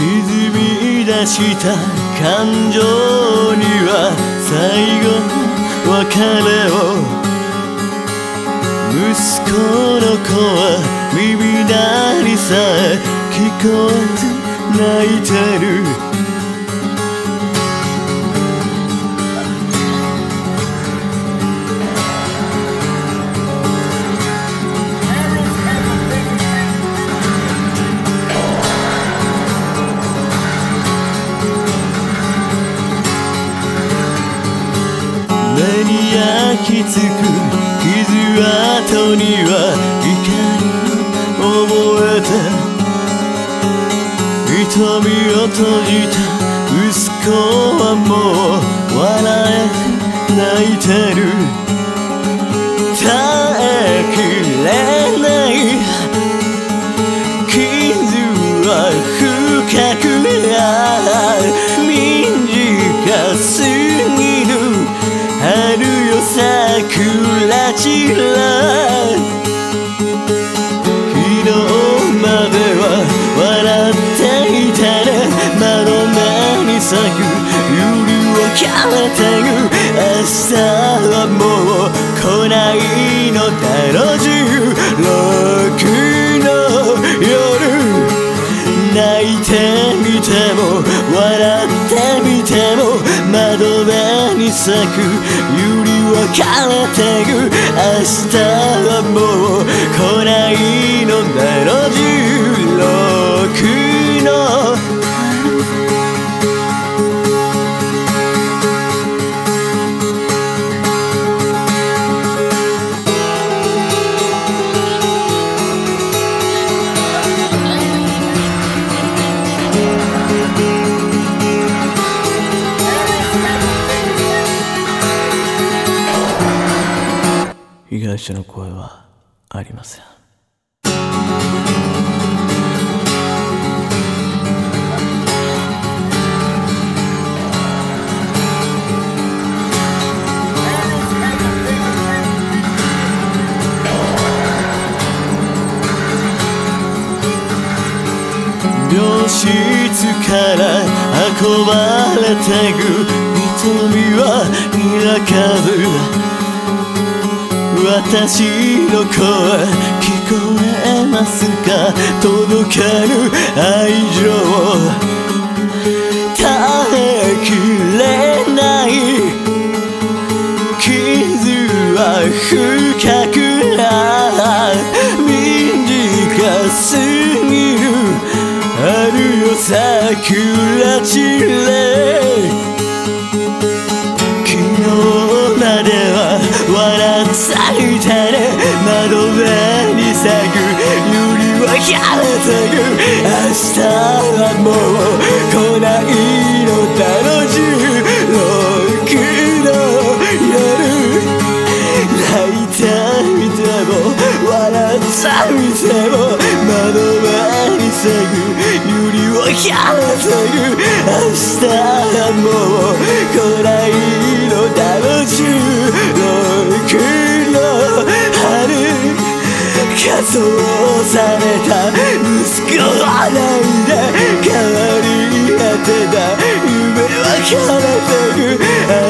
沈み出した感情には最後別れを。息子の声は耳鳴りさえ聞こえて泣いてる。焼き付く傷跡には怒りを覚えて瞳を閉じた息子はもう笑え泣いてる夜を枯れてる明日はもう来ないのだろう16の夜泣いてみても笑ってみても窓辺に咲く百合は枯れてく被害者の声はありません。病室から運ばれてく瞳は開かず私の声聞こえますか届かぬ愛情耐えきれない傷は深くな短すぎる春よ桜散れ笑っていたね。窓辺に咲く。百合は枯れてく明日はもう来ないのだろう16の夜泣いてみても笑ってみても窓辺に咲く百合は枯れてく。明日はもう来ないのだろう。仮装された。息子はないで。変わり果てた。夢は枯れてく